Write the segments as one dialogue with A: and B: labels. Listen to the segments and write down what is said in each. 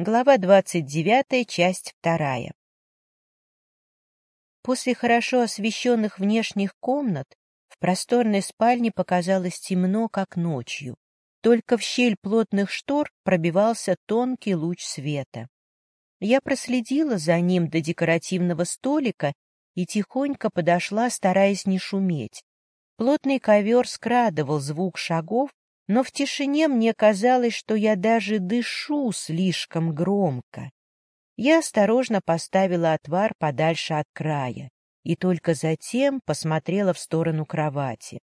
A: Глава 29, часть 2. После хорошо освещенных внешних комнат в просторной спальне показалось темно, как ночью. Только в щель плотных штор пробивался тонкий луч света. Я проследила за ним до декоративного столика и тихонько подошла, стараясь не шуметь. Плотный ковер скрадывал звук шагов, но в тишине мне казалось, что я даже дышу слишком громко. Я осторожно поставила отвар подальше от края и только затем посмотрела в сторону кровати.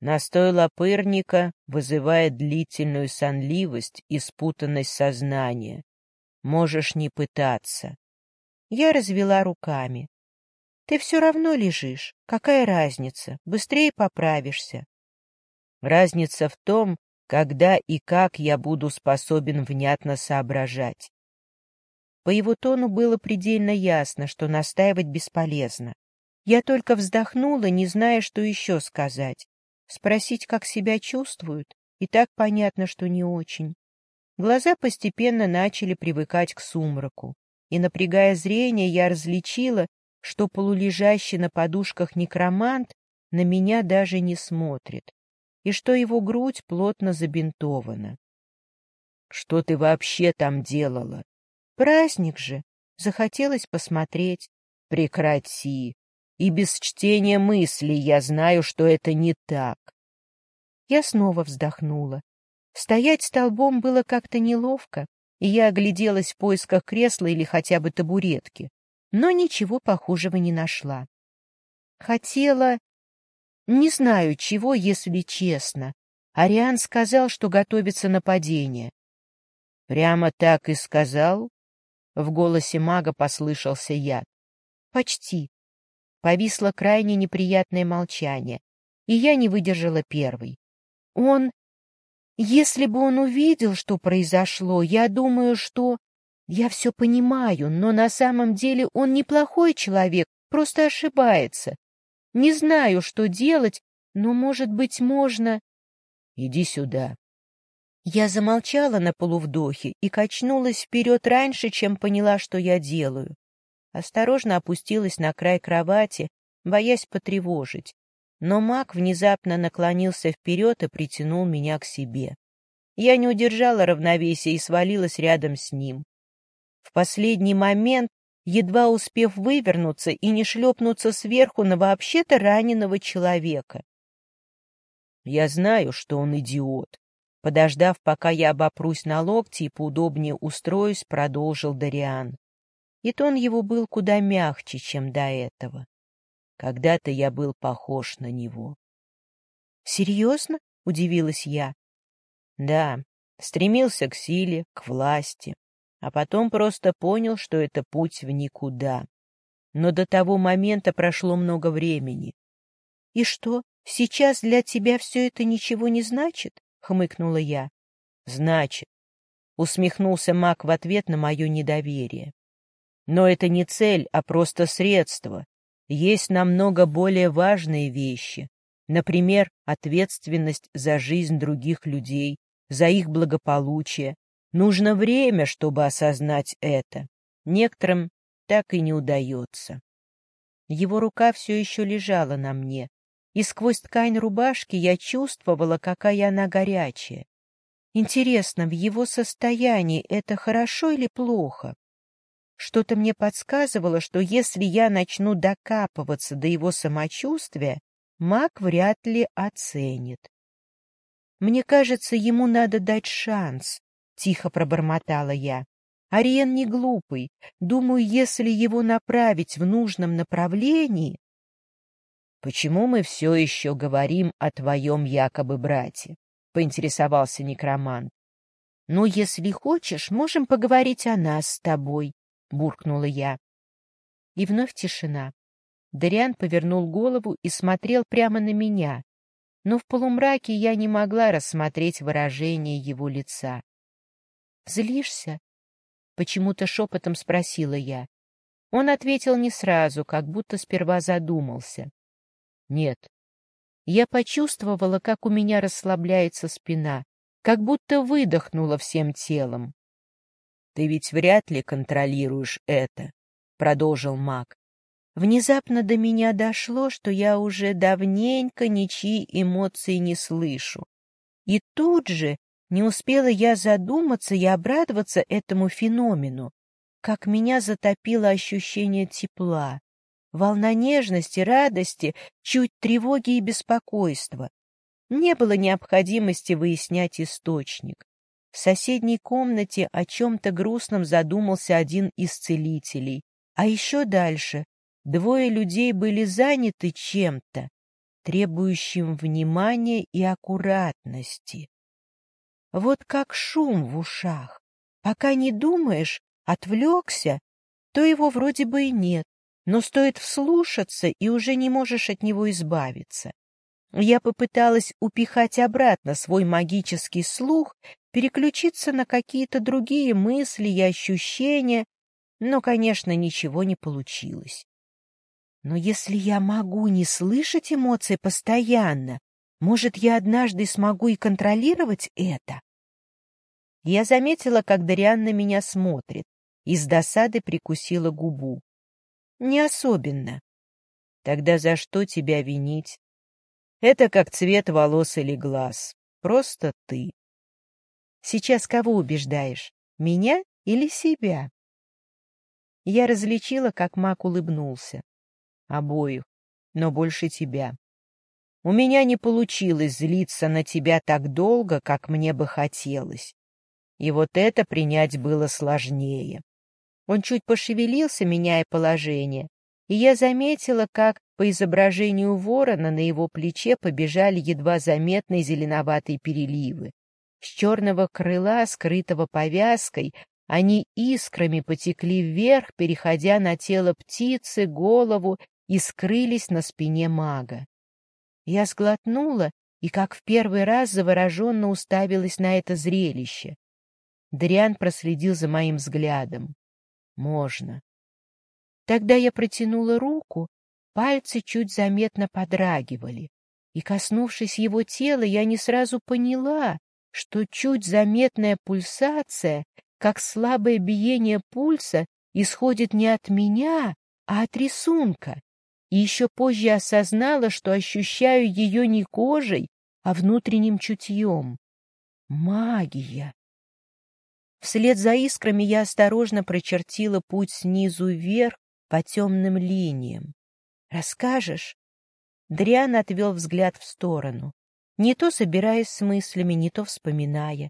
A: Настой лопырника вызывает длительную сонливость и спутанность сознания. Можешь не пытаться. Я развела руками. Ты все равно лежишь. Какая разница? Быстрее поправишься. Разница в том, когда и как я буду способен внятно соображать. По его тону было предельно ясно, что настаивать бесполезно. Я только вздохнула, не зная, что еще сказать. Спросить, как себя чувствуют, и так понятно, что не очень. Глаза постепенно начали привыкать к сумраку, и, напрягая зрение, я различила, что полулежащий на подушках некромант на меня даже не смотрит и что его грудь плотно забинтована. — Что ты вообще там делала? — Праздник же. Захотелось посмотреть. — Прекрати. И без чтения мыслей я знаю, что это не так. Я снова вздохнула. Стоять столбом было как-то неловко, и я огляделась в поисках кресла или хотя бы табуретки, но ничего похожего не нашла. Хотела не знаю чего, если честно. Ариан сказал, что готовится нападение. — Прямо так и сказал? В голосе мага послышался яд. — Почти. Повисло крайне неприятное молчание, и я не выдержала первой. Он... Если бы он увидел, что произошло, я думаю, что... Я все понимаю, но на самом деле он неплохой человек, просто ошибается. Не знаю, что делать, но, может быть, можно... Иди сюда. Я замолчала на полувдохе и качнулась вперед раньше, чем поняла, что я делаю. Осторожно опустилась на край кровати, боясь потревожить. Но маг внезапно наклонился вперед и притянул меня к себе. Я не удержала равновесия и свалилась рядом с ним. В последний момент едва успев вывернуться и не шлепнуться сверху на вообще-то раненого человека. Я знаю, что он идиот. Подождав, пока я обопрусь на локти и поудобнее устроюсь, продолжил Дариан. И тон его был куда мягче, чем до этого. Когда-то я был похож на него. «Серьезно?» — удивилась я. «Да, стремился к силе, к власти а потом просто понял, что это путь в никуда. Но до того момента прошло много времени. — И что, сейчас для тебя все это ничего не значит? — хмыкнула я. — Значит. Усмехнулся маг в ответ на мое недоверие. Но это не цель, а просто средство. Есть намного более важные вещи. Например, ответственность за жизнь других людей, за их благополучие, Нужно время, чтобы осознать это. Некоторым так и не удается. Его рука все еще лежала на мне, и сквозь ткань рубашки я чувствовала, какая она горячая. Интересно, в его состоянии это хорошо или плохо? Что-то мне подсказывало, что если я начну докапываться до его самочувствия, маг вряд ли оценит. Мне кажется, ему надо дать шанс, — тихо пробормотала я. Ариен не глупый. Думаю, если его направить в нужном направлении... — Почему мы все еще говорим о твоем якобы брате? — поинтересовался некромант. — Ну, если хочешь, можем поговорить о нас с тобой, — буркнула я. И вновь тишина. Дариан повернул голову и смотрел прямо на меня, но в полумраке я не могла рассмотреть выражение его лица. «Злишься?» — почему-то шепотом спросила я. Он ответил не сразу, как будто сперва задумался. «Нет». Я почувствовала, как у меня расслабляется спина, как будто выдохнула всем телом.
B: Ты ведь вряд ли контролируешь это, — продолжил маг.
A: Внезапно до меня дошло, что я уже давненько ничьи эмоции не слышу. И тут же не успела я задуматься и обрадоваться этому феномену, как меня затопило ощущение тепла, волна нежности, радости, чуть тревоги и беспокойства. Не было необходимости выяснять источник. В соседней комнате о чем-то грустном задумался один из целителей, а еще дальше Двое людей были заняты чем-то, требующим внимания и аккуратности. Вот как шум в ушах. Пока не думаешь, отвлекся, то его вроде бы и нет, но стоит вслушаться, и уже не можешь от него избавиться. Я попыталась упихать обратно свой магический слух, переключиться на какие-то другие мысли и ощущения, но, конечно, ничего не получилось. Но если я могу не слышать эмоции постоянно, может, я однажды смогу и контролировать это? Я заметила, как Дариан на меня смотрит, и с досады прикусила губу. Не особенно. Тогда за что тебя винить? Это как цвет волос или глаз. Просто ты. Сейчас кого убеждаешь? Меня или себя? Я различила, как Мак улыбнулся обоих, но больше тебя. У меня не получилось злиться на тебя так долго, как мне бы хотелось. И вот это принять было сложнее. Он чуть пошевелился, меняя положение, и я заметила, как по изображению ворона на его плече побежали едва заметные зеленоватые переливы. С черного крыла, скрытого повязкой, они искрами потекли вверх, переходя на тело птицы, голову и скрылись на спине мага. Я сглотнула и, как в первый раз, завороженно уставилась на это зрелище. Дриан проследил за моим взглядом. Можно. Тогда я протянула руку, пальцы чуть заметно подрагивали, и, коснувшись его тела, я не сразу поняла, что чуть заметная пульсация, как слабое биение пульса, исходит не от меня, а от рисунка и еще позже осознала, что ощущаю ее не кожей, а внутренним чутьем. Магия! Вслед за искрами я осторожно прочертила путь снизу вверх по темным линиям. «Расскажешь?» Дриан отвел взгляд в сторону, не то собираясь с мыслями, не то вспоминая.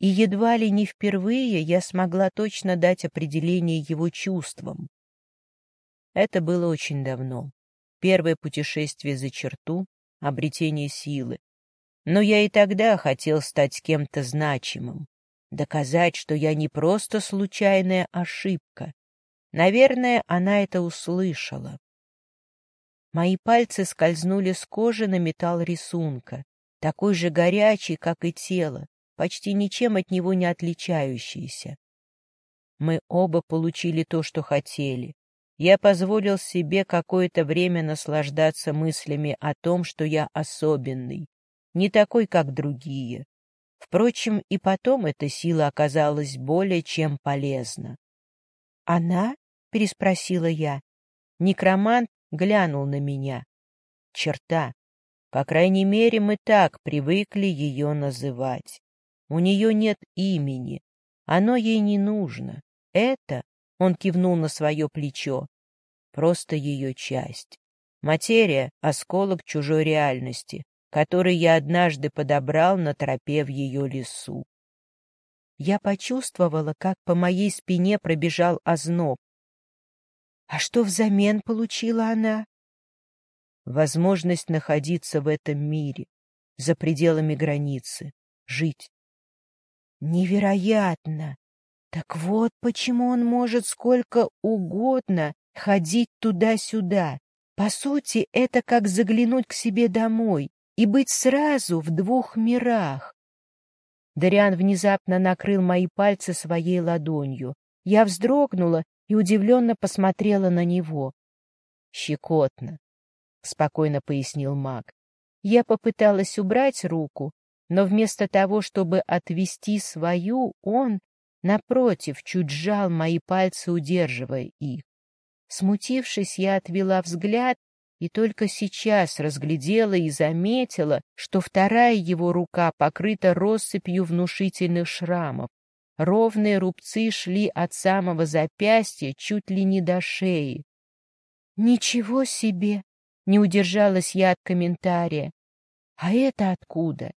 A: И едва ли не впервые я смогла точно дать определение его чувствам. Это было очень давно первое путешествие за черту, обретение силы. Но я и тогда хотел стать кем-то значимым, доказать, что я не просто случайная ошибка. Наверное, она это услышала. Мои пальцы скользнули с кожи на металл рисунка, такой же горячий, как и тело, почти ничем от него не отличающийся. Мы оба получили то, что хотели, я позволил себе какое-то время наслаждаться мыслями о том, что я особенный, не такой, как другие. Впрочем, и потом эта сила оказалась более чем полезна. «Она?» — переспросила я. Некромант глянул на меня. «Черта. По крайней мере, мы так привыкли ее называть. У нее нет имени. Оно ей не нужно. Это он кивнул на свое плечо. Просто ее часть. Материя — осколок чужой реальности, который я однажды подобрал на тропе в ее лесу. Я почувствовала, как по моей спине пробежал озноб. А что взамен получила она? Возможность находиться в этом мире, за пределами границы, жить. Невероятно! Так вот почему он может сколько угодно ходить туда-сюда. По сути, это как заглянуть к себе домой и быть сразу в двух мирах. Дариан внезапно накрыл мои пальцы своей ладонью. Я вздрогнула и удивленно посмотрела на него. «Щекотно», — спокойно пояснил маг. Я попыталась убрать руку, но вместо того, чтобы отвести свою, он Напротив, чуть сжал мои пальцы, удерживая их. Смутившись, я отвела взгляд и только сейчас разглядела и заметила, что вторая его рука покрыта россыпью внушительных шрамов. Ровные рубцы шли от самого запястья чуть ли не до шеи. «Ничего себе!» — не удержалась я от комментария. «А это откуда?»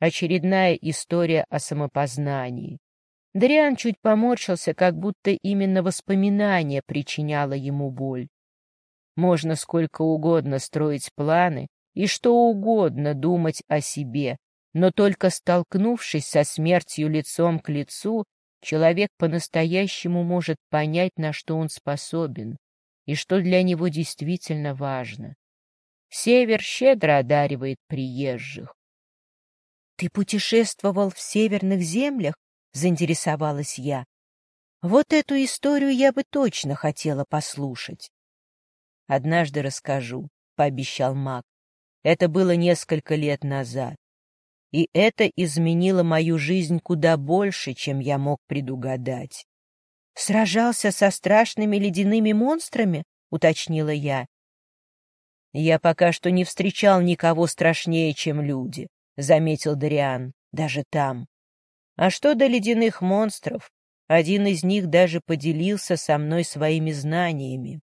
A: Очередная история о самопознании. Дриан чуть поморщился, как будто именно воспоминание причиняло ему боль. Можно сколько угодно строить планы и что угодно думать о себе, но только столкнувшись со смертью лицом к лицу, человек по-настоящему может понять, на что он способен и что для него действительно важно. Север щедро одаривает приезжих. «Ты путешествовал в северных землях?» — заинтересовалась я. «Вот эту историю я бы точно хотела послушать». «Однажды расскажу», — пообещал маг. «Это было несколько лет назад. И это изменило мою жизнь куда больше, чем я мог предугадать». «Сражался со страшными ледяными монстрами?» — уточнила я. «Я пока что не встречал никого страшнее, чем люди», — заметил Дариан, — даже там. А что до ледяных монстров? Один из них даже поделился со мной своими знаниями.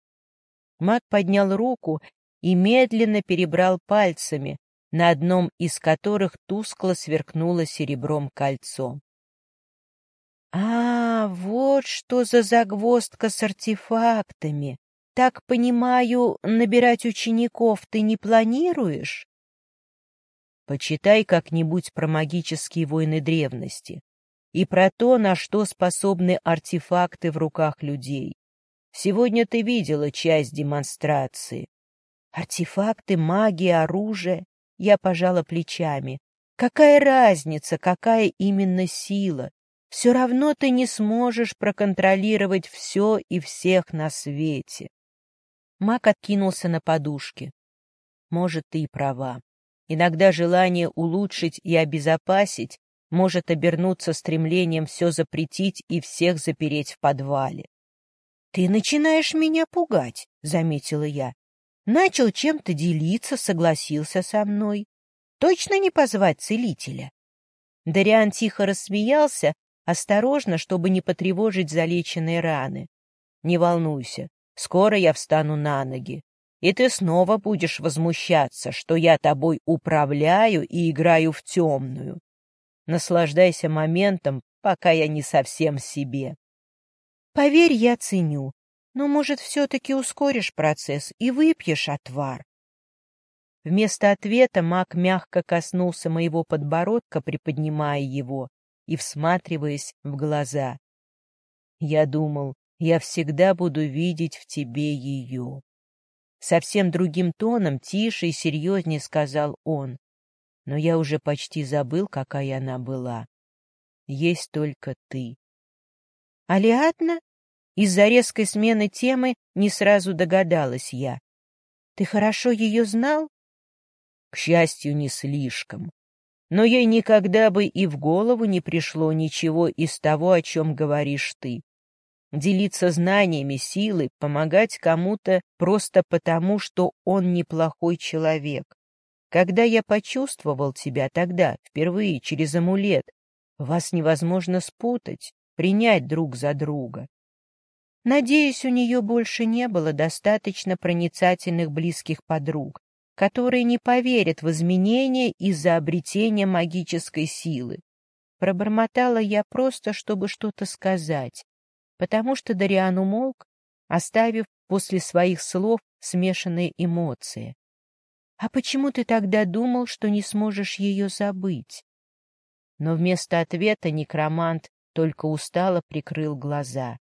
A: Маг поднял руку и медленно перебрал пальцами, на одном из которых тускло сверкнуло серебром кольцо. «А, вот что за загвоздка с артефактами! Так понимаю, набирать учеников ты не планируешь?» Почитай как-нибудь про магические войны древности и про то, на что способны артефакты в руках людей. Сегодня ты видела часть демонстрации. Артефакты, магия, оружие. Я пожала плечами. Какая разница, какая именно сила? Все равно ты не сможешь проконтролировать все и всех на свете. Мак откинулся на подушке. Может, ты и права. Иногда желание улучшить и обезопасить может обернуться стремлением все запретить и всех запереть в подвале. — Ты начинаешь меня пугать, — заметила я. Начал чем-то делиться, согласился со мной. Точно не позвать целителя? Дариан тихо рассмеялся, осторожно, чтобы не потревожить залеченные раны. — Не волнуйся, скоро я встану на ноги и ты снова будешь возмущаться, что я тобой управляю и играю в темную. Наслаждайся моментом, пока я не совсем себе. Поверь, я ценю, но, может, все-таки ускоришь процесс и выпьешь отвар. Вместо ответа маг мягко коснулся моего подбородка, приподнимая его и всматриваясь в глаза. Я думал, я всегда буду видеть в тебе ее. Совсем другим тоном, тише и серьезнее сказал он. Но я уже почти забыл, какая она была. Есть только ты. Алиадна? Из-за резкой смены темы не сразу догадалась я. Ты хорошо ее знал? К счастью, не слишком. Но ей никогда бы и в голову не пришло ничего из того, о чем говоришь ты делиться знаниями, силой, помогать кому-то просто потому, что он неплохой человек. Когда я почувствовал тебя тогда, впервые, через амулет, вас невозможно спутать, принять друг за друга. Надеюсь, у нее больше не было достаточно проницательных близких подруг, которые не поверят в изменения из-за обретения магической силы. Пробормотала я просто, чтобы что-то сказать, потому что Дариан умолк, оставив после своих слов смешанные эмоции. «А почему ты тогда думал, что не сможешь ее забыть?» Но вместо ответа некромант только устало прикрыл глаза.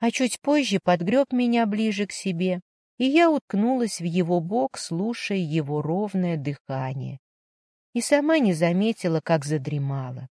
A: А чуть позже подгреб меня ближе к себе, и я уткнулась в его бок, слушая его ровное дыхание. И сама не заметила, как задремала.